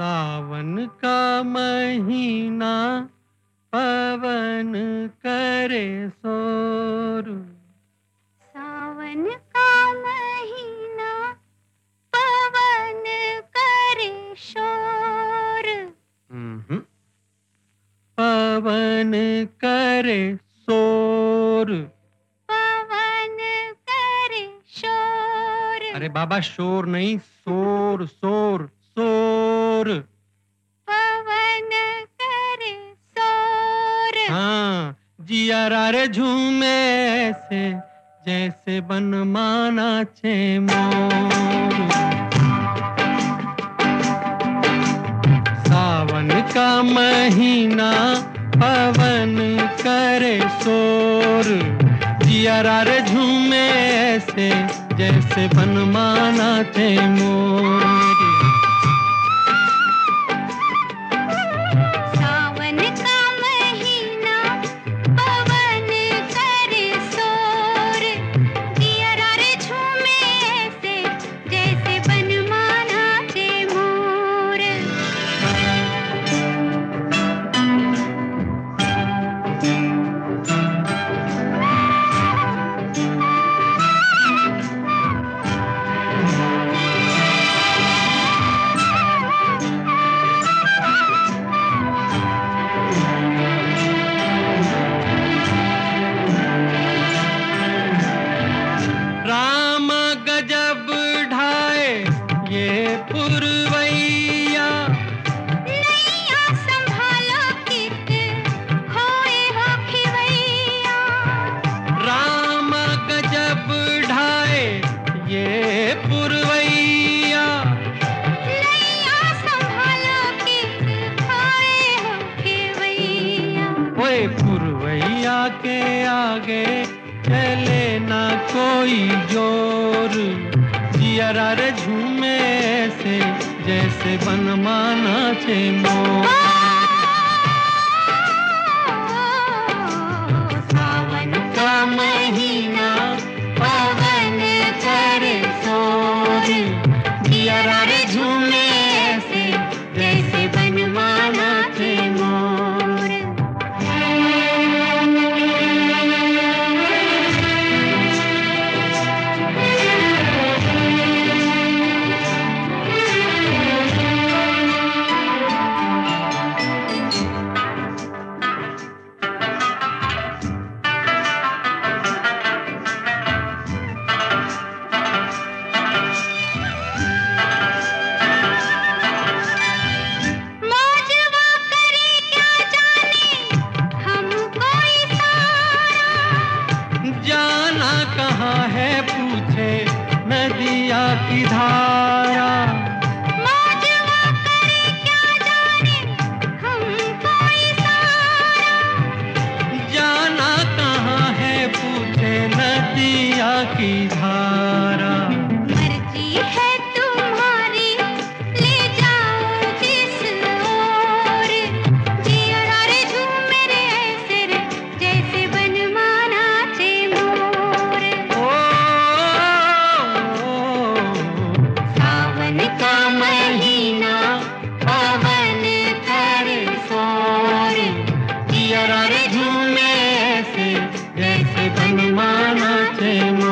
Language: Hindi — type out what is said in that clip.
सावन का महीना पवन करे सोर सावन का महीना पवन करे शोर। हम्म। पवन करे शोर। पवन करे शोर। अरे बाबा शोर नहीं शोर शोर। शोर। पवन करे शोर। हाँ जिया रे झूमे ऐसे जैसे बन माना छे मोर। सावन का महीना पवन करे शोर। जिया रे झूमे ऐसे जैसे बन माना थे मोर। पुरवैया के आगे चले ना कोई ज़ोर। जियरा रे झूमे से जैसे बनमाना चे मोर। की धारा। जाना कहाँ है पूछे नदिया की मन माना से